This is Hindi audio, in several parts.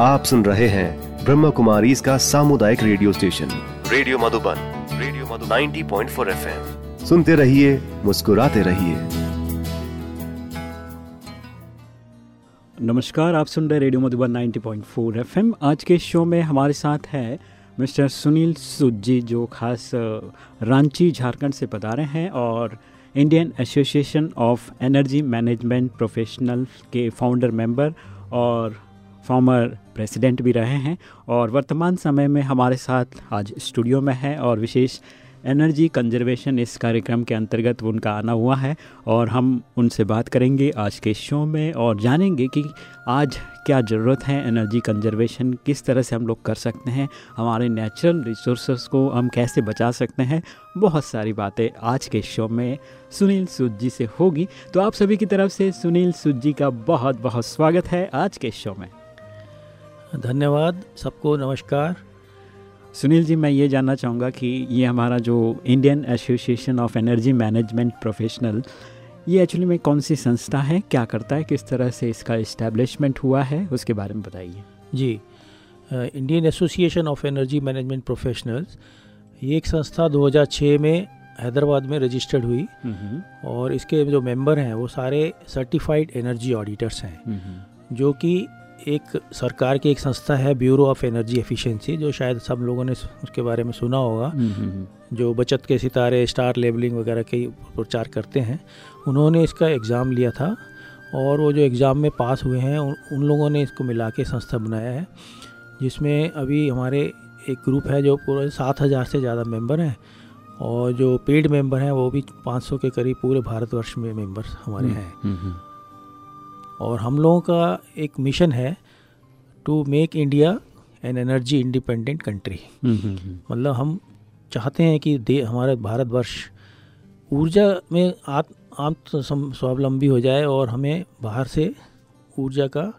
आप सुन रहे हैं ब्रह्म कुमारी इसका सामुदायिक radio station. Radio Madhuban radio Madhuban. 90.4 FM. सुनते रहिए मुस्कुराते रहिए। नमस्कार आप सुन रहे रेडियो मधुबन 90.4 एफएम। आज के शो में हमारे साथ है मिस्टर सुनील सूद जी जो खास रांची झारखंड से पधारे हैं और Indian association of energy management professional के फाउंडर मेंबर और फॉर्मर प्रेसिडेंट भी रहे हैं और वर्तमान समय में हमारे साथ आज स्टूडियो में है और विशेष एनर्जी कंजर्वेशन इस कार्यक्रम के अंतर्गत उनका आना हुआ है और हम उनसे बात करेंगे आज के शो में और जानेंगे कि आज क्या ज़रूरत है एनर्जी कंजर्वेशन किस तरह से हम लोग कर सकते हैं, हमारे नेचुरल रिसोर्सेज को हम कैसे बचा सकते हैं, बहुत सारी बातें आज के शो में सुनील सूद जी से होगी। तो आप सभी की तरफ़ से सुनील सूद जी का बहुत बहुत स्वागत है आज के शो में। धन्यवाद सबको नमस्कार। सुनील जी मैं ये जानना चाहूँगा कि ये हमारा जो Indian association of energy management professional ये एक्चुअली में कौन सी संस्था है क्या करता है किस तरह से इसका इस्टेब्लिशमेंट हुआ है उसके बारे में बताइए। जी Indian association of energy management professionals ये एक संस्था 2006 में हैदराबाद में रजिस्टर्ड हुई हम्म, और इसके जो मेंबर हैं वो सारे सर्टिफाइड एनर्जी ऑडिटर्स हैं। हम्म, जो कि एक सरकार की एक संस्था है ब्यूरो ऑफ़ एनर्जी एफिशिएंसी जो शायद सब लोगों ने उसके बारे में सुना होगा। हम्म, हम्म, जो बचत के सितारे स्टार लेबलिंग वगैरह के प्रचार करते हैं उन्होंने इसका एग्ज़ाम लिया था और वो जो एग्ज़ाम में पास हुए हैं उन, लोगों ने इसको मिला के संस्था बनाया है जिसमें अभी हमारे एक ग्रुप है जो पूरे सात हज़ार से ज़्यादा मेंबर हैं और जो पेड मेंबर हैं वो भी 500 के करीब पूरे भारतवर्ष में मेंबर हमारे हैं। हम्म, हम्म, और हम लोगों का एक मिशन है to make India an energy independent country hmm, hmm, hmm, मतलब हम चाहते हैं कि दे हमारा भारतवर्ष ऊर्जा में आत्म आत्म स्वावलंबी हो जाए और हमें बाहर से ऊर्जा का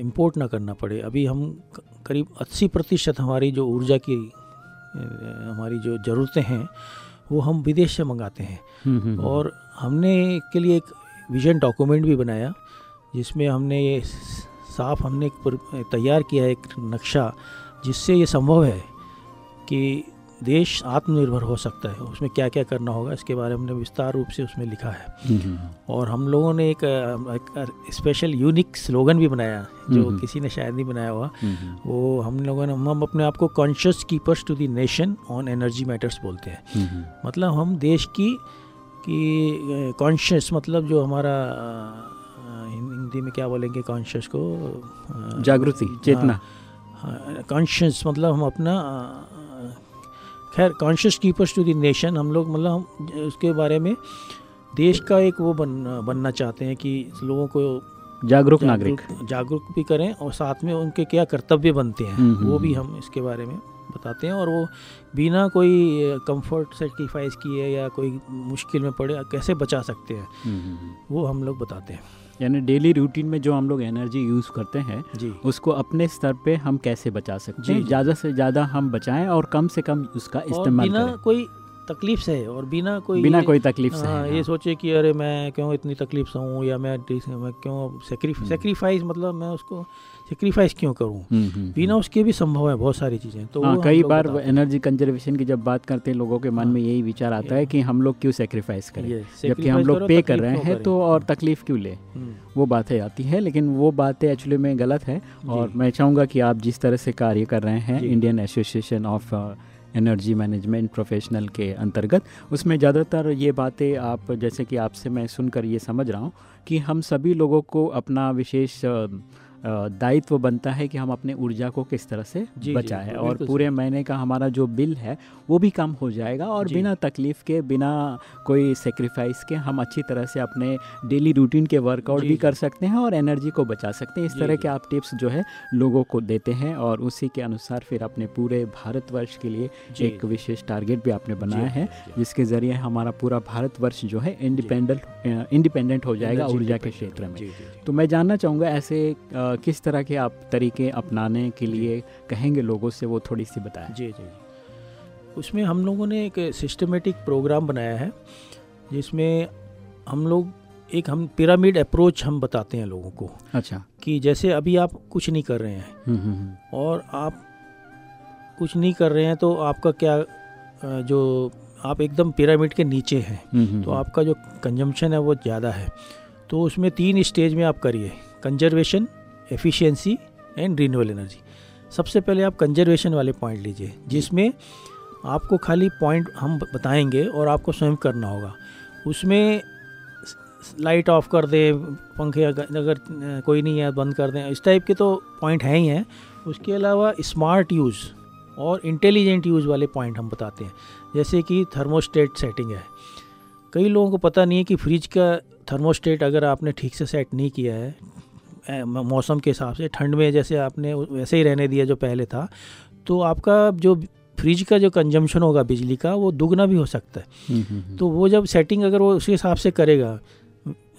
इंपोर्ट ना करना पड़े। अभी हम करीब 80 प्रतिशत हमारी जो ऊर्जा की हमारी जो ज़रूरतें हैं वो हम विदेश से मंगाते हैं। हम्म, हम्म, और हमने के लिए एक विजन डॉक्यूमेंट भी बनाया। जिसमें हमने ये साफ़ हमने तैयार किया है एक नक्शा जिससे ये संभव है कि देश आत्मनिर्भर हो सकता है। उसमें क्या क्या करना होगा इसके बारे में हमने विस्तार रूप से उसमें लिखा है। और हम लोगों ने एक, एक स्पेशल यूनिक स्लोगन भी बनाया जो। किसी ने शायद नहीं बनाया हुआ। वो हम लोगों ने हम अपने आप को conscious keepers to the nation on energy matters बोलते हैं। मतलब हम देश की कि कॉन्शियस मतलब जो हमारा हिंदी में क्या बोलेंगे कॉन्शियस को जागृति चेतना कॉन्शियस मतलब हम अपना खैर conscious keepers to the nation हम लोग मतलब हम उसके बारे में देश का एक वो बन बनना चाहते हैं कि लोगों को जागरूक नागरिक जागरूक भी करें और साथ में उनके क्या कर्तव्य बनते हैं हम्म, हम्म, वो भी हम्म। हम इसके बारे में बताते हैं और वो बिना कोई कंफर्ट सेक्रीफाइस किए या कोई मुश्किल में पड़े कैसे बचा सकते हैं। वो हम लोग बताते हैं यानी डेली रूटीन में जो हम लोग एनर्जी यूज़ करते हैं उसको अपने स्तर पे हम कैसे बचा सकते हैं? जी। ज़्यादा से ज़्यादा हम बचाएँ और कम से कम उसका इस्तेमाल करें। कोई तकलीफ़ से और बिना कोई बिना कोई तकलीफ़ से हाँ, हाँ। ये सोचे कि अरे मैं क्यों इतनी तकलीफ़ से हूँ या मैं मैं क्यों सेक्रीफाइस मतलब मैं उसको सेक्रीफाइस क्यों करूँ? हम्म, हम्म, बिना उसके भी संभव है बहुत सारी चीज़ें तो हाँ कई बार एनर्जी कंजर्वेशन की जब बात करते हैं लोगों के मन हाँ। में यही विचार आता है कि हम लोग क्यों सेक्रीफाइस करें? जबकि हम लोग पे कर रहे हैं तो और तकलीफ़ क्यों ले? हम्म, वो बातें आती है लेकिन वो बातें एक्चुअली में गलत है। और मैं चाहूँगा कि आप जिस तरह से कार्य कर रहे हैं Indian association of energy management professional के अंतर्गत। उसमें ज़्यादातर ये बातें आप, जैसे कि आपसे मैं सुनकर ये समझ रहा हूँ कि हम सभी लोगों को अपना विशेष दायित्व बनता है कि हम अपने ऊर्जा को किस तरह से बचाएँ। और पूरे महीने का हमारा जो बिल है वो भी कम हो जाएगा और बिना तकलीफ़ के बिना कोई सेक्रीफाइस के हम अच्छी तरह से अपने डेली रूटीन के वर्कआउट भी कर सकते हैं और एनर्जी को बचा सकते हैं। इस तरह के आप टिप्स जो है लोगों को देते हैं और उसी के अनुसार फिर अपने पूरे भारतवर्ष के लिए एक विशेष टारगेट भी आपने बनाया है। जिसके ज़रिए हमारा पूरा भारतवर्ष जो है इंडिपेंडेंट इंडिपेंडेंट हो जाएगा ऊर्जा के क्षेत्र में। तो मैं जानना चाहूँगा ऐसे किस तरह के आप तरीके अपनाने के लिए कहेंगे लोगों से वो थोड़ी सी बताएँ। जी जी। उसमें हम लोगों ने एक सिस्टमेटिक प्रोग्राम बनाया है जिसमें हम लोग एक हम पिरामिड अप्रोच हम बताते हैं लोगों को अच्छा। कि जैसे अभी आप कुछ नहीं कर रहे हैं हम्म, हम्म, हम्म। और आप कुछ नहीं कर रहे हैं तो आपका क्या जो आप एकदम पिरामिड के नीचे हैं तो आपका जो कंजम्पशन है वो ज़्यादा है। तो उसमें तीन स्टेज में आप करिए। Conservation efficiency and renewal energy सबसे पहले आप कंजर्वेशन वाले पॉइंट लीजिए, जिसमें आपको खाली पॉइंट हम बताएँगे और आपको स्वयं करना होगा। उसमें लाइट ऑफ़ कर दें, पंखे अगर कोई नहीं है, बंद कर दें, इस टाइप के तो पॉइंट हैं ही हैं। उसके अलावा स्मार्ट यूज़ और इंटेलिजेंट यूज़ वाले पॉइंट हम बताते हैं। जैसे कि थर्मोस्टेट सेटिंग है। कई लोगों को पता नहीं है कि फ्रिज का थर्मोस्टेट अगर आपने ठीक से सेट नहीं किया है मौसम के हिसाब से ठंड में जैसे आपने वैसे ही रहने दिया जो पहले था तो आपका जो फ्रिज का जो कंजम्पशन होगा बिजली का वो दुगना भी हो सकता है। हम्म, हम्म, हम्म। तो वो जब सेटिंग अगर वो उसके हिसाब से करेगा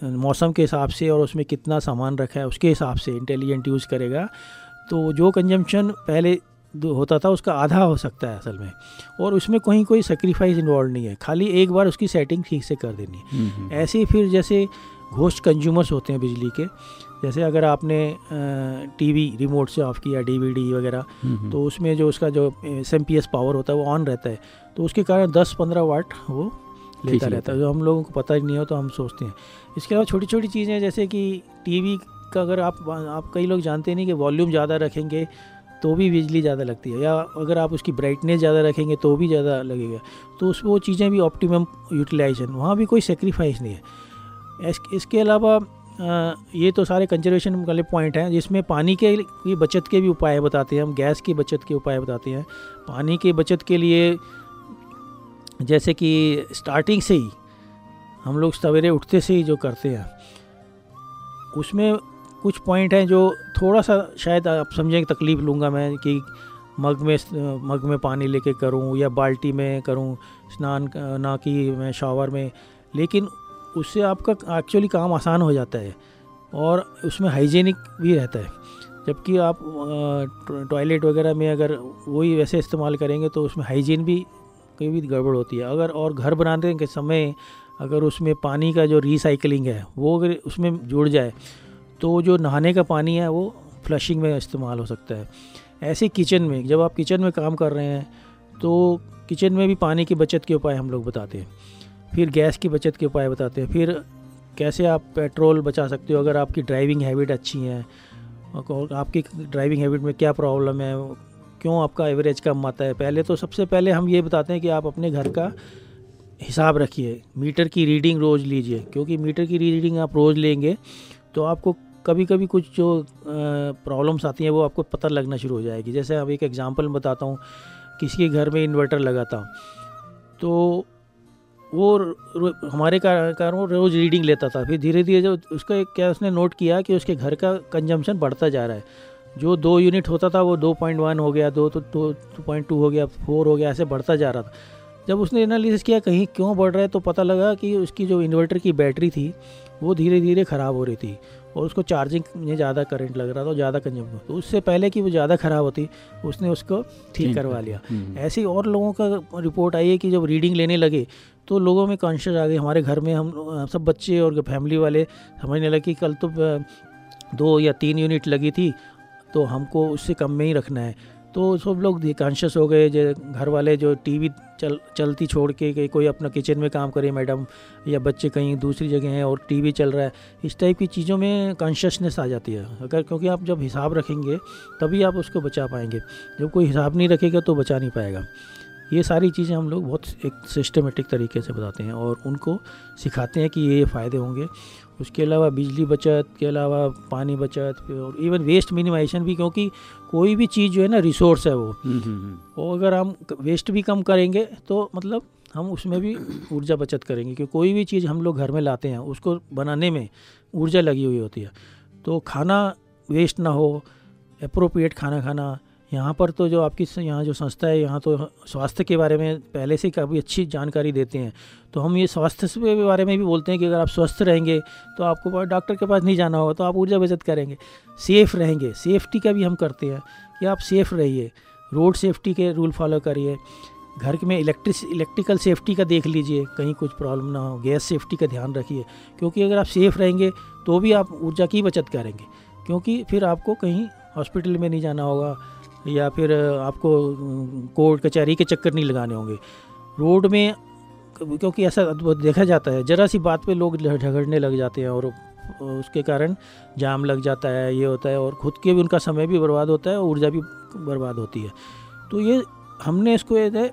मौसम के हिसाब से और उसमें कितना सामान रखा है उसके हिसाब से इंटेलिजेंट यूज़ करेगा तो जो कंजम्पशन पहले होता था उसका आधा हो सकता है असल में। और उसमें कहीं कोई सेक्रीफाइस इन्वॉल्व नहीं है खाली एक बार उसकी सेटिंग ठीक से कर देनी है। ऐसे ही फिर जैसे घोस्ट कंज्यूमर्स होते हैं बिजली के जैसे अगर आपने टीवी रिमोट से ऑफ़ किया डीवीडी वगैरह हम्म, हम्म। तो उसमें जो उसका जो एसएमपीएस पावर होता है वो ऑन रहता है। तो उसके कारण 10-15 वाट वो लेता रहता है। जो हम लोगों को पता ही नहीं हो तो हम सोचते हैं। इसके अलावा छोटी छोटी चीज़ें जैसे कि टीवी का अगर आप आप कई लोग जानते नहीं कि वॉल्यूम ज़्यादा रखेंगे तो भी बिजली ज़्यादा लगती है या अगर आप उसकी ब्राइटनेस ज़्यादा रखेंगे तो भी ज़्यादा लगेगा। तो उस वो चीज़ें भी ऑप्टिमम यूटिलाइजेशन वहाँ भी कोई सेक्रीफाइस नहीं है। इस, इसके अलावा ये तो सारे कंजर्वेशन वाले पॉइंट हैं, जिसमें पानी के की बचत के भी उपाय बताते हैं, हम गैस की बचत के उपाय बताते हैं। पानी की बचत के लिए, जैसे कि स्टार्टिंग से ही, हम लोग सवेरे उठते से ही जो करते हैं, उसमें कुछ पॉइंट हैं जो थोड़ा सा शायद आप समझें, तकलीफ़ लूँगा मैं कि मग में मग में पानी लेके करूँ या बाल्टी में करूँ, स्नान, ना कि मैं शावर में, लेकिन उससे आपका एक्चुअली काम आसान हो जाता है और उसमें हाइजीनिक भी रहता है। जबकि आप टॉयलेट वगैरह में अगर वही वैसे इस्तेमाल करेंगे तो उसमें हाइजीन भी कई भी गड़बड़ होती है। अगर और घर बनाने के समय अगर उसमें पानी का जो रिसाइकलिंग है, वो अगर उसमें जुड़ जाए तो जो नहाने का पानी है वो फ्लशिंग में इस्तेमाल हो सकता है। ऐसे किचन में, जब आप किचन में काम कर रहे हैं तो किचन में भी पानी की बचत के उपाय हम लोग बताते हैं। फिर गैस की बचत के उपाय बताते हैं। फिर कैसे आप पेट्रोल बचा सकते हो अगर आपकी ड्राइविंग हैबिट अच्छी है? आपकी ड्राइविंग हैबिट में क्या प्रॉब्लम है? क्यों आपका एवरेज कम आता है? पहले तो सबसे पहले हम ये बताते हैं कि आप अपने घर का हिसाब रखिए। मीटर की रीडिंग रोज़ लीजिए। क्योंकि मीटर की रीडिंग आप रोज़ लेंगे तो आपको कभी कभी कुछ जो प्रॉब्लम्स आती हैं, वो आपको पता लगना शुरू हो जाएगी। जैसे अब एक एग्जांपल बताता हूँ, किसी के घर में इन्वर्टर लगा था तो वो हमारे कारण रोज़ रीडिंग लेता था। फिर धीरे धीरे जब उसका क्या उसने नोट किया कि उसके घर का कंजम्पशन बढ़ता जा रहा है। जो दो यूनिट होता था वो दो पॉइंट वन हो गया, दो तो टू पॉइंट टू हो गया फोर हो गया, ऐसे बढ़ता जा रहा था। जब उसने एनालिसिस किया कहीं क्यों बढ़ रहा है तो पता लगा कि उसकी जो इन्वर्टर की बैटरी थी, वो धीरे धीरे ख़राब हो रही थी। और उसको चार्जिंग में ज़्यादा करंट लग रहा था ज़्यादा कंज्यूम तो उससे पहले कि वो ज़्यादा ख़राब होती उसने उसको ठीक करवा लिया। हम्म, ऐसी और लोगों का रिपोर्ट आई है कि जब रीडिंग लेने लगे तो लोगों में कॉन्शियस आ गए। हमारे घर में हम सब बच्चे और फैमिली वाले समझने लगे कि कल तो दो या तीन यूनिट लगी थी तो हमको उससे कम में ही रखना है। तो सब लोग कॉन्शियस हो गए, जो घर वाले जो टीवी चल, चलती छोड़ के, कि कोई अपना किचन में काम करे मैडम या बच्चे कहीं दूसरी जगह हैं और टीवी चल रहा है, इस टाइप की चीज़ों में कॉन्शियसनेस आ जाती है। अगर, क्योंकि आप जब हिसाब रखेंगे, तभी आप उसको बचा पाएँगे। जब कोई हिसाब नहीं रखेगा तो बचा नहीं पाएगा। ये सारी चीज़ें हम लोग बहुत एक सिस्टमेटिक तरीके से बताते हैं और उनको सिखाते हैं कि ये फ़ायदे होंगे। उसके अलावा बिजली बचत के अलावा पानी बचत और इवन वेस्ट मिनिमाइजेशन भी क्योंकि कोई भी चीज़ जो है ना रिसोर्स है वो हम्म, हम्म, हम्म। और अगर हम वेस्ट भी कम करेंगे तो मतलब हम उसमें भी ऊर्जा बचत करेंगे क्योंकि कोई भी चीज़ हम लोग घर में लाते हैं उसको बनाने में ऊर्जा लगी हुई होती है तो खाना वेस्ट ना हो अप्रोप्रिएट खाना खाना यहाँ पर तो जो आपकी यहाँ जो संस्था है, यहाँ तो स्वास्थ्य के बारे में पहले से काफ़ी अच्छी जानकारी देते हैं। तो हम ये स्वास्थ्य के बारे में भी बोलते हैं कि अगर आप स्वस्थ रहेंगे तो आपको डॉक्टर के पास नहीं जाना होगा तो आप ऊर्जा बचत करेंगे। सेफ़ रहेंगे। सेफ्टी का भी हम करते हैं कि आप सेफ़ रहिए। रोड सेफ्टी के रूल फॉलो करिए। घर में इलेक्ट्रिस, इलेक्ट्रिकल सेफ्टी का देख लीजिए, कहीं कुछ प्रॉब्लम ना हो। गैस सेफ्टी का ध्यान रखिए। क्योंकि अगर आप सेफ़ रहेंगे तो भी आप ऊर्जा की बचत करेंगे। क्योंकि फिर आपको कहीं हॉस्पिटल में नहीं जाना होगा, या फिर आपको कोर्ट, कचहरी के चक्कर नहीं लगाने होंगे। रोड में, क्योंकि ऐसा देखा जाता है, ज़रा सी बात पे लोग झगड़ने लग जाते हैं और उसके कारण जाम लग जाता है, ये होता है, और ख़ुद के भी उनका समय भी बर्बाद होता है और ऊर्जा भी बर्बाद होती है। तो ये, हमने इसको ये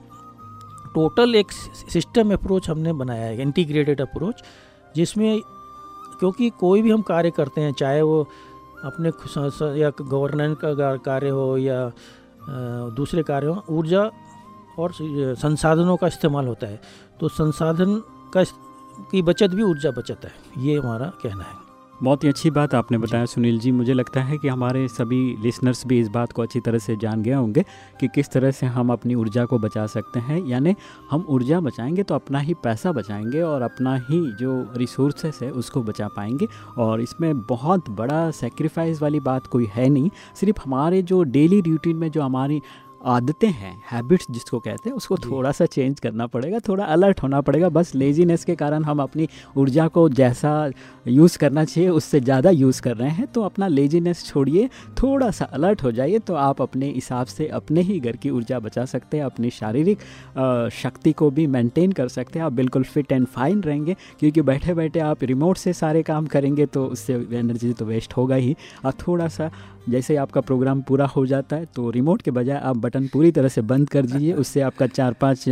टोटल एक सिस्टम अप्रोच हमने बनाया है, इंटीग्रेटेड अप्रोच, जिसमें क्योंकि कोई भी हम कार्य करते हैं, चाहे वो अपने या गवर्नेंस का कार्य हो या दूसरे कार्य हो, ऊर्जा और संसाधनों का इस्तेमाल होता है। तो संसाधन का की बचत भी ऊर्जा बचत है। ये हमारा कहना है। बहुत ही अच्छी बात आपने बताया, सुनील जी। मुझे लगता है कि हमारे सभी लिसनर्स भी इस बात को अच्छी तरह से जान गए होंगे कि किस तरह से हम अपनी ऊर्जा को बचा सकते हैं। यानी हम ऊर्जा बचाएँगे तो अपना ही पैसा बचाएँगे और अपना ही जो रिसोर्सेस है, उसको बचा पाएँगे। और इसमें बहुत बड़ा सेक्रीफाइस वाली बात कोई है नहीं। सिर्फ़ हमारे जो डेली रूटीन में जो हमारी आदतें हैं हैबिट्स जिसको कहते हैं उसको थोड़ा सा चेंज करना पड़ेगा थोड़ा अलर्ट होना पड़ेगा बस लेजीनेस के कारण हम अपनी ऊर्जा को जैसा यूज़ करना चाहिए उससे ज़्यादा यूज़ कर रहे हैं तो अपना लेजीनेस छोड़िए थोड़ा सा अलर्ट हो जाइए तो आप अपने हिसाब से अपने ही घर की ऊर्जा बचा सकते हैं अपनी शारीरिक शक्ति को भी मेंटेन कर सकते हैं आप बिल्कुल फिट एंड फाइन रहेंगे क्योंकि बैठे बैठे आप रिमोट से सारे काम करेंगे तो उससे एनर्जी तो वेस्ट होगा ही। आप थोड़ा सा जैसे ही आपका प्रोग्राम पूरा हो जाता है तो रिमोट के बजाय आप बटन पूरी तरह से बंद कर दीजिए, उससे आपका चार पाँच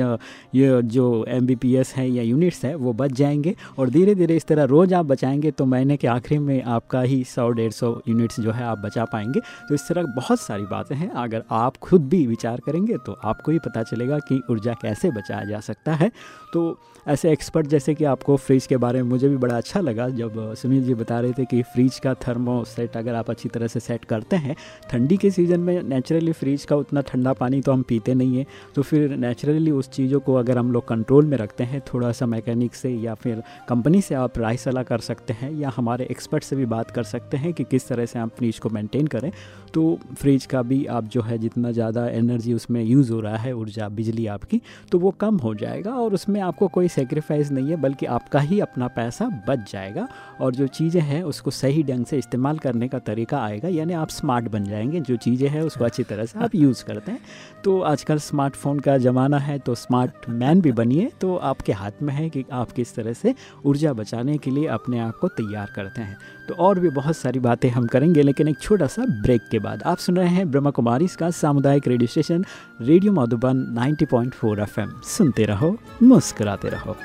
ये जो एम बी पी एस है या यूनिट्स है, वो बच जाएँगे। और धीरे धीरे इस तरह रोज़ आप बचाएँगे तो महीने के आखिरी में आपका ही सौ, डेढ़ सौ यूनिट्स जो है आप बचा पाएँगे। तो इस तरह बहुत सारी बातें हैं। अगर आप खुद भी विचार करेंगे तो आपको ही पता चलेगा कि ऊर्जा कैसे बचाया जा सकता है। तो ऐसे एक्सपर्ट जैसे कि आपको फ्रिज के बारे में मुझे भी बड़ा अच्छा लगा, जब सुनील जी बता रहे थे कि फ्रिज का थर्मो सेट अगर आप अच्छी तरह से सेट करते हैं। ठंडी के सीज़न में नेचुरली फ्रिज का उतना ठंडा पानी तो हम पीते नहीं है। तो फिर नेचुरली उस चीज़ों को अगर हम लोग कंट्रोल में रखते हैं थोड़ा सा मैकेनिक से या फिर कंपनी से आप राय सलाह कर सकते हैं या हमारे एक्सपर्ट से भी बात कर सकते हैं कि किस तरह से आप फ्रिज को मेनटेन करें। तो फ्रिज का भी आप जो है जितना ज़्यादा एनर्जी उसमें यूज़ हो रहा है, ऊर्जा, बिजली आपकी तो वो कम हो जाएगा और उसमें आपको कोई सेक्रीफाइस नहीं है, बल्कि आपका ही अपना पैसा बच जाएगा और जो चीज़ें हैं उसको सही ढंग से इस्तेमाल करने का तरीका आएगा। यानी आप स्मार्ट बन जाएँगे, जो चीज़ें हैं उसको अच्छी तरह से आप यूज़ करते हैं। तो आजकल स्मार्टफ़ोन का ज़माना है तो स्मार्ट मैन भी बनिए तो आपके हाथ में है कि आप किस तरह से ऊर्जा बचाने के लिए अपने आप को तैयार करते हैं। तो और भी बहुत सारी बातें हम करेंगे, लेकिन एक छोटा सा ब्रेक के बाद। आप सुन रहे हैं ब्रह्मा कुमारी, इसका सामुदायिक radio station radio Madhuban 90.4 FM सुनते रहो, मुस्कुराते रहो।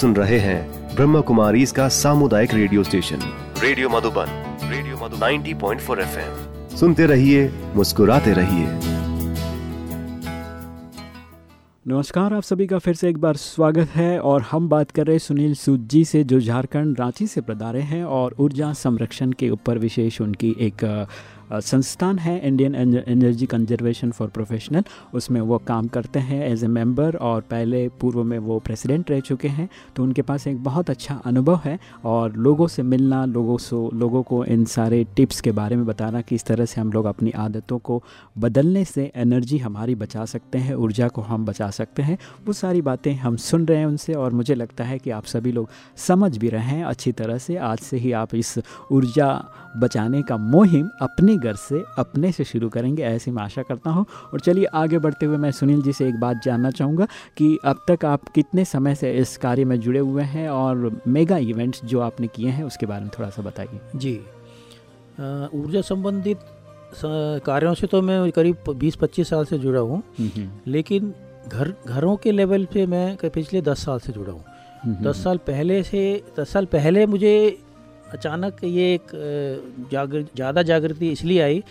सुन रहे हैं ब्रह्म कुमारी इसका सामुदायिक radio station. Radio Madhuban radio Madhu 90.4 FM. सुनते रहिए मुस्कुराते रहिए। नमस्कार आप सभी का फिर से एक बार स्वागत है और हम बात कर रहे हैं सुनील सूद जी से जो झारखंड रांची से प्रदारे हैं और ऊर्जा संरक्षण के ऊपर विशेष उनकी एक संस्थान है Indian energy conservation for professional उसमें वो काम करते हैं एज ए मेंबर और पहले पूर्व में वो प्रेसिडेंट रह चुके हैं। तो उनके पास एक बहुत अच्छा अनुभव है और लोगों से मिलना, लोगों से, लोगों को इन सारे टिप्स के बारे में बताना कि इस तरह से हम लोग अपनी आदतों को बदलने से एनर्जी हमारी बचा सकते हैं, ऊर्जा को हम बचा सकते हैं। वो सारी बातें हम सुन रहे हैं उनसे और मुझे लगता है कि आप सभी लोग समझ भी रहे हैं अच्छी तरह से। आज से ही आप इस ऊर्जा बचाने का मुहिम अपने घर से अपने से शुरू करेंगे ऐसी मैं आशा करता हूँ। और चलिए आगे बढ़ते हुए मैं सुनील जी से एक बात जानना चाहूँगा कि अब तक आप कितने समय से इस कार्य में जुड़े हुए हैं और मेगा इवेंट्स जो आपने किए हैं उसके बारे में थोड़ा सा बताइए। जी। ऊर्जा संबंधित कार्यों से तो मैं करीब 20-25 साल से जुड़ा हूँ। लेकिन घर घरों के लेवल पे मैं पिछले 10 साल से जुड़ा हूँ। दस साल पहले से दस साल पहले मुझे अचानक ये एक जागर ज़्यादा जागृति इसलिए आई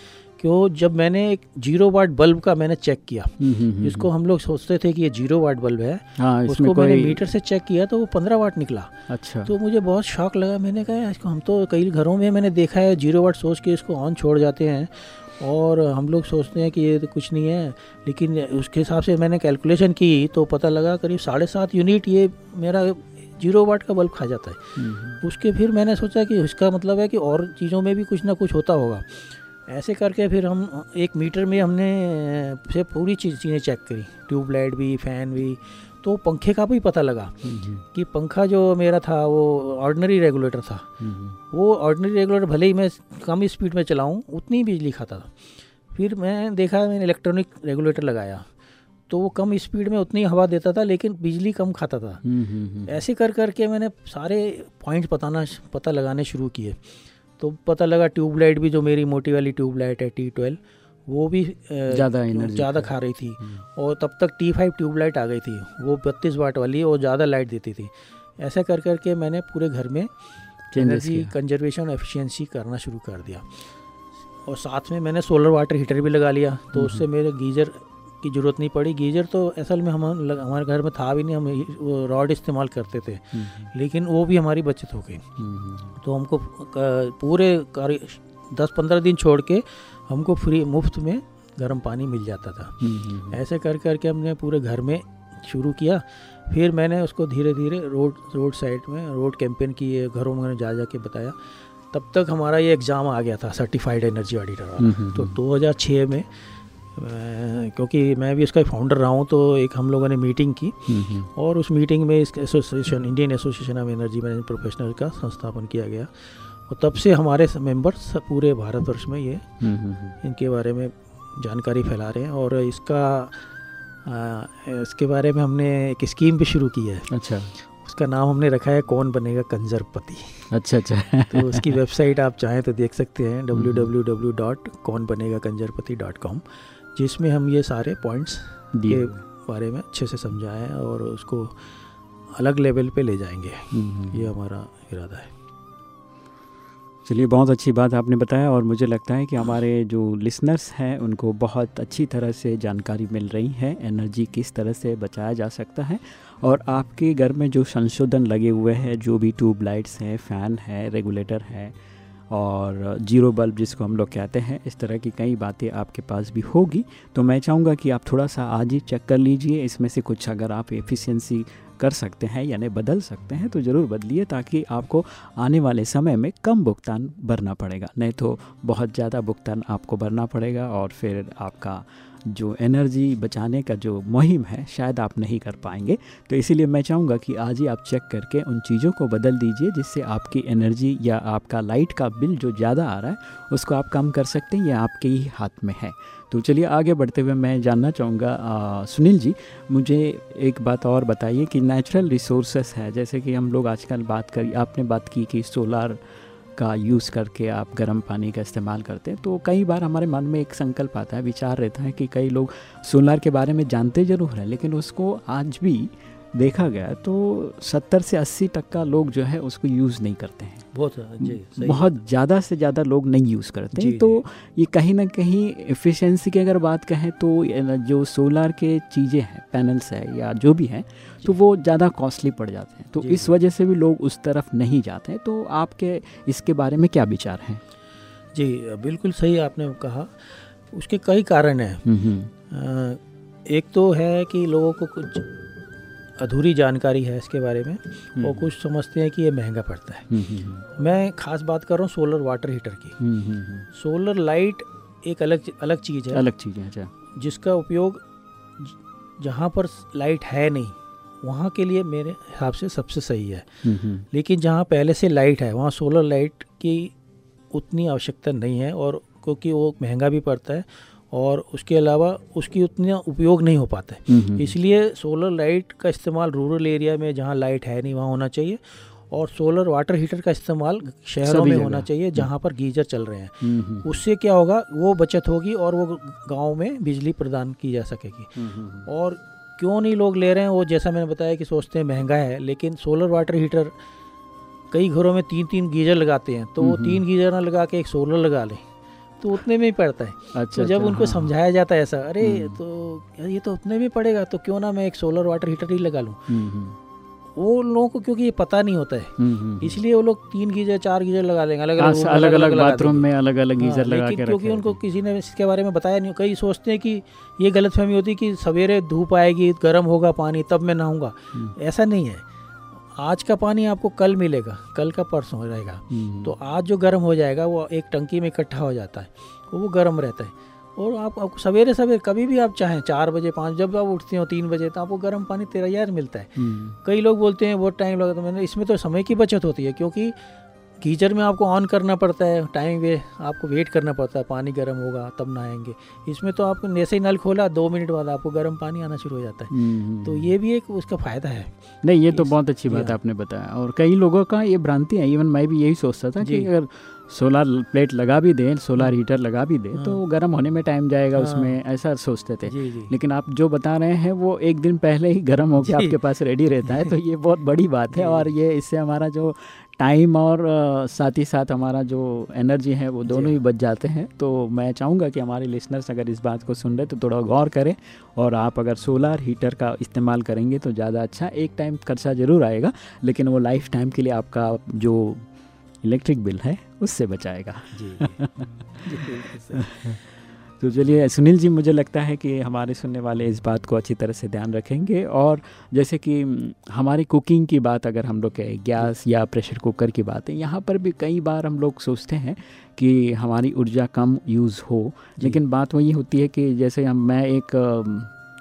क्यों? जब मैंने एक ज़ीरो वाट बल्ब का मैंने चेक किया जिसको हम लोग सोचते थे कि ये ज़ीरो वाट बल्ब है हाँ उसको मैंने मीटर से चेक किया तो वो पंद्रह वाट निकला। अच्छा। तो मुझे बहुत शौक लगा मैंने कहा इसको हम तो कई घरों में मैंने देखा है ज़ीरो वाट सोच के इसको ऑन छोड़ जाते हैं और हम लोग सोचते हैं कि ये तो कुछ नहीं है। लेकिन उसके हिसाब से मैंने कैलकुलेशन की तो पता लगा करीब साढ़े सात यूनिट ये मेरा ज़ीरो वाट का बल्ब खा जाता है। हम्म, उसके फिर मैंने सोचा कि इसका मतलब है कि और चीज़ों में भी कुछ ना कुछ होता होगा। ऐसे करके फिर हम एक मीटर में हमने से पूरी चीज़ चीज़ें चेक करी। ट्यूबलाइट भी फ़ैन भी। तो पंखे का भी पता लगा हम्म, कि पंखा जो मेरा था वो ऑर्डनरी रेगुलेटर था। हम्म, वो ऑर्डनरी रेगुलेटर भले ही मैं कम स्पीड में चलाऊं उतनी बिजली खाता था। फिर मैं देखा मैंने इलेक्ट्रॉनिक रेगुलेटर लगाया। तो वो कम स्पीड में उतनी हवा देता था लेकिन बिजली कम खाता था। हम्म, हम्म, हम्म, ऐसे कर कर के मैंने सारे पॉइंट बताना पता लगाने शुरू किए। तो पता लगा ट्यूबलाइट भी जो मेरी मोटी वाली ट्यूबलाइट है टी ट्वेल्व वो भी ज़्यादा एनर्जी ज़्यादा खा रही थी। और तब तक टी फाइव ट्यूबलाइट आ गई थी। वो बत्तीस वाट वाली और ज़्यादा लाइट देती थी। ऐसा कर कर के मैंने पूरे घर में एनर्जी कंजर्वेशन एफिशिएंसी करना शुरू कर दिया। और साथ में मैंने सोलर वाटर हीटर भी लगा लिया। तो उससे मेरे गीजर की ज़रूरत नहीं पड़ी। गीजर तो असल में हम हमारे घर में था भी नहीं हम रॉड इस्तेमाल करते थे। लेकिन वो भी हमारी बचत हो गई। हम्म, तो हमको पूरे कार्य दस पंद्रह दिन छोड़ के हमको फ्री मुफ़्त में गर्म पानी मिल जाता था। हम्म, हम्म, ऐसे कर कर के हमने पूरे घर में शुरू किया। फिर मैंने उसको धीरे धीरे रोड रोड साइड में रोड कैंपेन किए घरों में जा जा के बताया। तब तक हमारा ये एग्ज़ाम आ गया था सर्टिफाइड एनर्जी ऑडिटर हम्म, वाला हम्म, तो 2006 में क्योंकि मैं भी इसका फाउंडर रहा हूँ तो एक हम लोगों ने मीटिंग की। हम्म, हम्म, और उस मीटिंग में इस association Indian association of energy management professional का संस्थापन किया गया। और तब से हमारे मेंबर्स पूरे भारतवर्ष में ये हम्म, इनके बारे में जानकारी फैला रहे हैं। और इसका आ, इसके बारे में हमने एक स्कीम भी शुरू की है। अच्छा। उसका नाम हमने रखा है कौन बनेगा कंजरपति। अच्छा अच्छा। तो उसकी वेबसाइट आप चाहें तो देख सकते हैं डब्ल्यू डब्ल्यू डब्ल्यू डॉट कौन बनेगा कंजरपति डॉट कॉम जिसमें हम ये सारे पॉइंट्स के बारे में अच्छे से समझाएँ और उसको अलग लेवल पे ले जाएँगे। हम्म, ये हमारा इरादा है। चलिए बहुत अच्छी बात आपने बताया और मुझे लगता है कि हमारे जो लिसनर्स हैं उनको बहुत अच्छी तरह से जानकारी मिल रही है एनर्जी किस तरह से बचाया जा सकता है। और आपके घर में जो संशोधन लगे हुए हैं जो भी ट्यूब लाइट्स हैं फ़ैन है रेगुलेटर है और ज़ीरो बल्ब जिसको हम लोग कहते हैं, इस तरह की कई बातें आपके पास भी होगी। तो मैं चाहूँगा कि आप थोड़ा सा आज ही चेक कर लीजिए, इसमें से कुछ अगर आप एफिशिएंसी कर सकते हैं यानी बदल सकते हैं तो ज़रूर बदलिए ताकि आपको आने वाले समय में कम भुगतान भरना पड़ेगा। नहीं तो बहुत ज़्यादा भुगतान आपको भरना पड़ेगा और फिर आपका जो एनर्जी बचाने का जो मुहिम है, शायद आप नहीं कर पाएँगे। तो इसीलिए मैं चाहूँगा कि आज ही आप चेक करके उन चीज़ों को बदल दीजिए जिससे आपकी एनर्जी या आपका लाइट का बिल जो ज़्यादा आ रहा है, उसको आप कम कर सकते हैं, या आपके ही हाथ में है। तो चलिए आगे बढ़ते हुए मैं जानना चाहूँगा सुनील जी, मुझे एक बात और बताइए कि नेचुरल रिसोर्सेस है, जैसे कि हम लोग आजकल बात करी, आपने बात की कि सोलार का यूज़ करके आप गर्म पानी का इस्तेमाल करते हैं तो कई बार हमारे मन में एक संकल्प आता है, विचार रहता है कि कई लोग सोलर के बारे में जानते ज़रूर हैं, लेकिन उसको आज भी देखा गया तो 70 से 80 टक्का लोग जो है उसको यूज़ नहीं करते हैं। बहुत जी बहुत ज़्यादा से ज़्यादा लोग नहीं यूज़ करते हैं तो ये कहीं ना कहीं एफिशिएंसी की अगर बात कहें तो जो सोलार के चीज़ें हैं पैनल्स है या जो भी हैं तो वो ज़्यादा कॉस्टली पड़ जाते हैं। तो इस वजह से भी लोग उस तरफ़ नहीं जाते हैं तो आपके इसके बारे में क्या विचार हैं? जी बिल्कुल सही आपने कहा। उसके कई कारण हैं। हम्म, हम्म। एक तो है कि लोगों को कुछ अधूरी जानकारी है इसके बारे में। हम्म। और कुछ समझते हैं कि ये महँगा पड़ता है। हम्म, हम्म, मैं खास बात कर रहा हूँ सोलर वाटर हीटर की। सोलर लाइट एक अलग अलग चीज़ है। अलग चीज़ है अच्छा। जिसका उपयोग जहाँ पर लाइट है नहीं वहाँ के लिए मेरे हिसाब से सबसे सही है। लेकिन जहाँ पहले से लाइट है वहाँ सोलर लाइट की उतनी आवश्यकता नहीं है और क्योंकि वो महँगा भी पड़ता है और उसके अलावा उसकी उतना उपयोग नहीं हो पाता है। हम्म, हम्म। इसलिए सोलर लाइट का इस्तेमाल रूरल एरिया में जहाँ लाइट है नहीं वहाँ होना चाहिए। और सोलर वाटर हीटर का इस्तेमाल शहरों में होना चाहिए हम्म। जहाँ पर गीजर चल रहे हैं। उससे क्या होगा वो बचत होगी और वो गाँव में बिजली प्रदान की जा सकेगी। और क्यों नहीं लोग ले रहे हैं वो जैसा मैंने बताया कि सोचते हैं महँगा है लेकिन सोलर वाटर हीटर कई घरों में तीन तीन गीजर लगाते हैं तो वो तीन गीजर ना लगा के एक सोलर लगा लें। तो उतने में ही पड़ता है। अच्छा तो जब अच्छा, उनको हाँ, समझाया जाता है ऐसा अरे हम्म। तो ये तो उतने में पड़ेगा तो क्यों ना मैं एक सोलर वाटर हीटर ही लगा लूँ? हम्म, हम्म। वो लोगों को क्योंकि ये पता नहीं होता है। इसलिए वो लोग तीन गीजर चार गीजर लगा देंगे अलग अलग अलग अलग बाथरूम में अलग अलग गीजर लगा के क्योंकि उनको किसी ने इसके बारे में बताया नहीं कई सोचते हैं कि ये गलत फहमी होती है कि सवेरे धूप आएगी गर्म होगा पानी तब मैं नहाऊँगा। ऐसा नहीं है। आज का पानी आपको कल मिलेगा कल का परसों रहेगा हम्म। तो आज जो गर्म हो जाएगा वो एक टंकी में इकट्ठा हो जाता है वो गर्म रहता है और आप आपको सवेरे सवेरे कभी भी आप चाहें चार बजे पाँच जब आप उठते हो तीन बजे तो आपको गर्म पानी तेरह तैयार मिलता है हम्म। कई लोग बोलते हैं बहुत टाइम लगा तो मैंने इसमें तो समय की बचत होती है क्योंकि गीजर में आपको ऑन करना पड़ता है टाइम वे आपको वेट करना पड़ता है पानी गर्म होगा तब नहाएँगे। इसमें तो आपको जैसे ही नल खोला दो मिनट बाद आपको गर्म पानी आना शुरू हो जाता है। हम्म, हम्म, तो ये भी एक उसका फ़ायदा है। नहीं ये तो बहुत अच्छी बात आपने बताया। और कई लोगों का ये भ्रांति है इवन मैं भी यही सोचता था कि अगर सोलर प्लेट लगा भी दें सोलर हीटर लगा भी दें तो हाँ। गर्म होने में टाइम जाएगा हाँ। उसमें ऐसा सोचते थे। जी जी। लेकिन आप जो बता रहे हैं वो एक दिन पहले ही गर्म होकर आपके पास रेडी रहता है तो ये बहुत बड़ी बात है और ये इससे हमारा जो टाइम और साथ ही साथ हमारा जो एनर्जी है वो दोनों ही बच जाते हैं। तो मैं चाहूँगा कि हमारे लिसनर्स अगर इस बात को सुन रहे तो थोड़ा गौर करें और आप अगर सोलर हीटर का इस्तेमाल करेंगे तो ज़्यादा अच्छा एक टाइम खर्चा ज़रूर आएगा लेकिन वो लाइफ टाइम के लिए आपका जो इलेक्ट्रिक बिल है उससे बचाएगा। जी, जी तो चलिए सुनील जी मुझे लगता है कि हमारे सुनने वाले इस बात को अच्छी तरह से ध्यान रखेंगे और जैसे कि हमारी कुकिंग की बात अगर हम लोग कहें गैस या प्रेशर कुकर की बात है यहाँ पर भी कई बार हम लोग सोचते हैं कि हमारी ऊर्जा कम यूज़ हो। लेकिन बात वही होती है कि जैसे हम मैं एक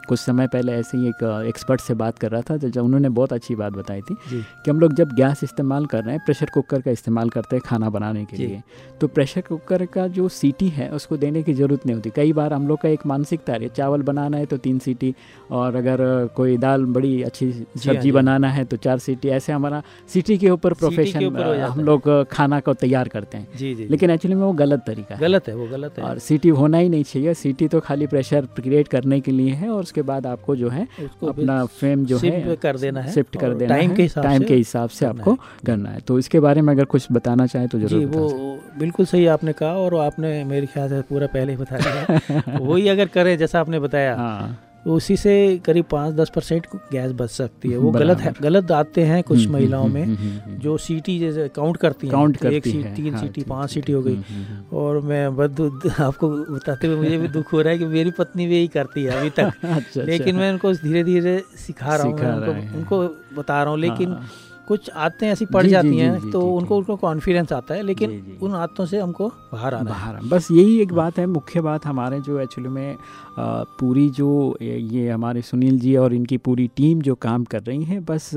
कुछ समय पहले ऐसे ही एक एक्सपर्ट से बात कर रहा था तो जब उन्होंने बहुत अच्छी बात बताई थी कि हम लोग जब गैस इस्तेमाल कर रहे हैं प्रेशर कुकर का इस्तेमाल करते हैं खाना बनाने के लिए तो प्रेशर कुकर का जो सीटी है उसको देने की ज़रूरत नहीं होती। कई बार हम लोग का एक मानसिकता है चावल बनाना है तो तीन सीटी और अगर कोई दाल बड़ी अच्छी हाँ सब्ज़ी बनाना है तो चार सीटी ऐसे हमारा सीटी के ऊपर प्रोफेशन हम लोग खाना को तैयार करते हैं। लेकिन एक्चुअली में वो गलत तरीका गलत है वो गलत है। और सीटी होना ही नहीं चाहिए। सीटी तो खाली प्रेशर क्रिएट करने के लिए है और उसके बाद आपको जो है अपना फ्रेम जो है कर देना है शिफ्ट कर देना टाइम के हिसाब टाइम के हिसाब से आपको करना है। तो इसके बारे में अगर कुछ बताना चाहे तो ज़रूर वो बिल्कुल सही आपने कहा और आपने मेरे ख्याल से पूरा पहले ही बताया दिया। वही अगर करें जैसा आपने बताया। हाँ। उसी से करीब पाँच दस परसेंट गैस बच सकती है वो गलत है गलत आते हैं कुछ हम्म, महिलाओं हम्म, में हम्म। जो सीटी जैसे काउंट करती हैं काउंट तो एक सीट है, तीन हाँ, सीटी पाँच सीटी हो गई। और मैं बद आपको बताते हुए मुझे भी दुख हो रहा है कि मेरी पत्नी भी यही करती है अभी तक अच्छा, लेकिन अच्छा। मैं उनको धीरे धीरे सिखा रहा हूँ उनको बता रहा हूँ लेकिन हाँ, कुछ आदतें ऐसी पड़ जी, जाती जी, हैं जी, तो जी, उनको उनको कॉन्फिडेंस आता है लेकिन जी, जी। उन आदतों से हमको बाहर आना है। बाहर बस यही एक बात है मुख्य बात हमारे जो एक्चुअली में पूरी जो ये ये हमारे सुनील जी और इनकी पूरी टीम जो काम कर रही है बस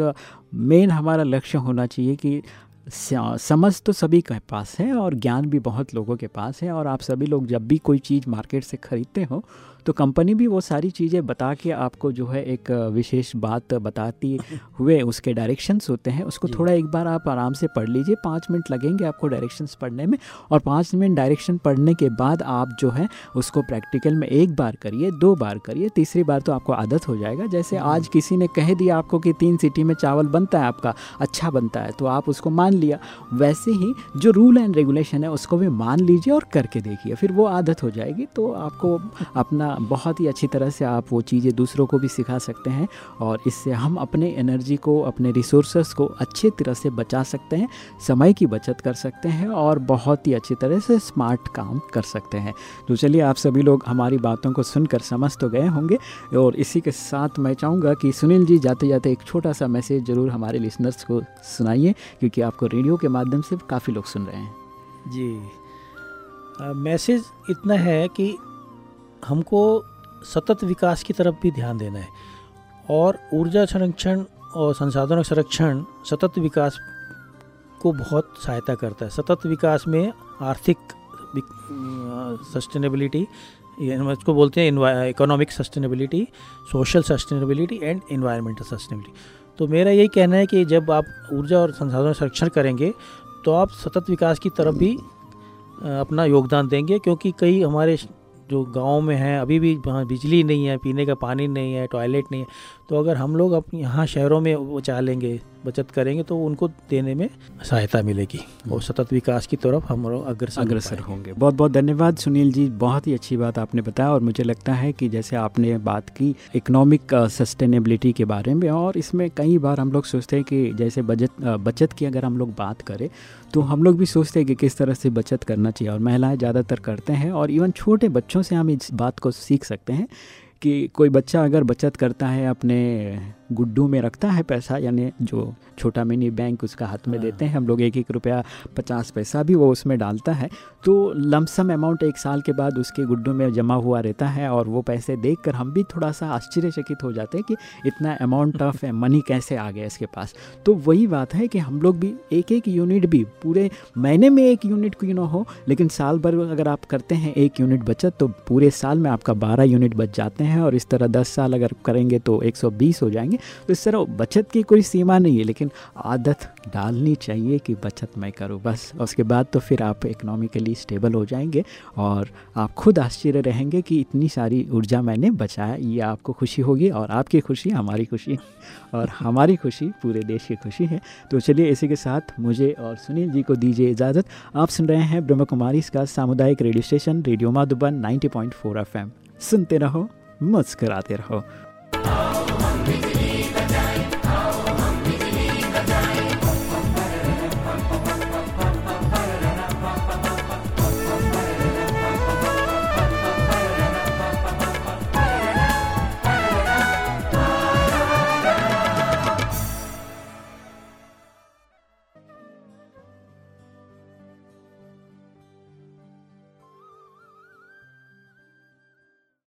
मेन हमारा लक्ष्य होना चाहिए कि समझ तो सभी के पास है और ज्ञान भी बहुत लोगों के पास है और आप सभी लोग जब भी कोई चीज़ मार्केट से ख़रीदते हो तो कंपनी भी वो सारी चीज़ें बता के आपको जो है एक विशेष बात बताती हुए उसके डायरेक्शंस होते हैं। उसको थोड़ा एक बार आप आराम से पढ़ लीजिए। पाँच मिनट लगेंगे आपको डायरेक्शंस पढ़ने में और पाँच मिनट डायरेक्शन पढ़ने के बाद आप जो है उसको प्रैक्टिकल में एक बार करिए दो बार करिए तीसरी बार तो आपको आदत हो जाएगा। जैसे आज किसी ने कह दिया आपको कि तीन सीटी में चावल बनता है आपका अच्छा बनता है तो आप उसको मान लिया। वैसे ही जो रूल एंड रेगुलेशन है उसको भी मान लीजिए और करके देखिए फिर वो आदत हो जाएगी तो आपको अपना बहुत ही अच्छी तरह से आप वो चीज़ें दूसरों को भी सिखा सकते हैं और इससे हम अपने एनर्जी को, अपने रिसोर्सेस को अच्छी तरह से बचा सकते हैं, समय की बचत कर सकते हैं और बहुत ही अच्छी तरह से स्मार्ट काम कर सकते हैं। तो चलिए आप सभी लोग हमारी बातों को सुनकर समझ तो गए होंगे और इसी के साथ मैं चाहूँगा कि सुनील जी जाते जाते एक छोटा सा मैसेज ज़रूर हमारे लिसनर्स को सुनाइए, क्योंकि आपको रेडियो के माध्यम से काफ़ी लोग सुन रहे हैं। जी। मैसेज इतना है कि हमको सतत विकास की तरफ़ भी ध्यान देना है। और ऊर्जा संरक्षण और संसाधनों संरक्षण सतत विकास को बहुत सहायता करता है। सतत विकास में आर्थिक सस्टेनेबिलिटी इसको बोलते हैं economic sustainability social sustainability and environmental sustainability तो मेरा यही कहना है कि जब आप ऊर्जा और संसाधनों संरक्षण करेंगे तो आप सतत विकास की तरफ़ भी अपना योगदान देंगे, क्योंकि कई हमारे जो गाँव में हैं, अभी भी वहाँ बिजली नहीं है, पीने का पानी नहीं है, टॉयलेट नहीं है तो अगर हम लोग अपने यहाँ शहरों में बचा लेंगे बचत करेंगे तो उनको देने में सहायता मिलेगी और सतत विकास की तरफ़ हम लोग अग्रसर अग्रसर होंगे। बहुत बहुत धन्यवाद सुनील जी बहुत ही अच्छी बात आपने बताया और मुझे लगता है कि जैसे आपने बात की इकोनॉमिक सस्टेनेबिलिटी के बारे में और इसमें कई बार हम लोग सोचते हैं कि जैसे अ, बचत की अगर हम लोग बात करें तो हम लोग भी सोचते हैं कि किस तरह से बचत करना चाहिए और महिलाएँ ज़्यादातर करते हैं और इवन छोटे बच्चों से हम इस बात को सीख सकते हैं कि कोई बच्चा अगर बचत करता है अपने गुड्डू में रखता है पैसा यानी जो छोटा मिनी बैंक उसका हाथ में हाँ। देते हैं हम लोग एक एक रुपया पचास पैसा भी वो उसमें डालता है। तो लमसम अमाउंट एक साल के बाद उसके गुड्डू में जमा हुआ रहता है और वो पैसे देखकर हम भी थोड़ा सा आश्चर्यचकित हो जाते हैं कि इतना अमाउंट ऑफ़ मनी कैसे आ गया इसके पास। तो वही बात है कि हम लोग भी एक एक यूनिट भी पूरे महीने में एक यूनिट क्यों ना हो लेकिन साल भर अगर आप करते हैं एक यूनिट बचत तो पूरे साल में आपका बारह यूनिट बच जाते हैं और इस तरह दस साल अगर करेंगे तो एक सौ बीस हो जाएँगे। तो इस तरह बचत की कोई सीमा नहीं है, लेकिन आदत डालनी चाहिए कि बचत मैं करूँ, बस। उसके बाद तो फिर आप इकोनॉमिकली स्टेबल हो जाएँगे और आप खुद आश्चर्य रहेंगे कि इतनी सारी ऊर्जा मैंने बचाया, ये आपको खुशी होगी और आपकी खुशी हमारी खुशी और हमारी खुशी पूरे देश की खुशी है। तो चलिए इसी के साथ मुझे और सुनील जी को दीजिए इजाज़त। आप सुन रहे हैं ब्रह्म कुमारी इसका सामुदायिक radio station, radio Madhuban 90.4 FM. सुनते रहो, मुस्कराते रहो।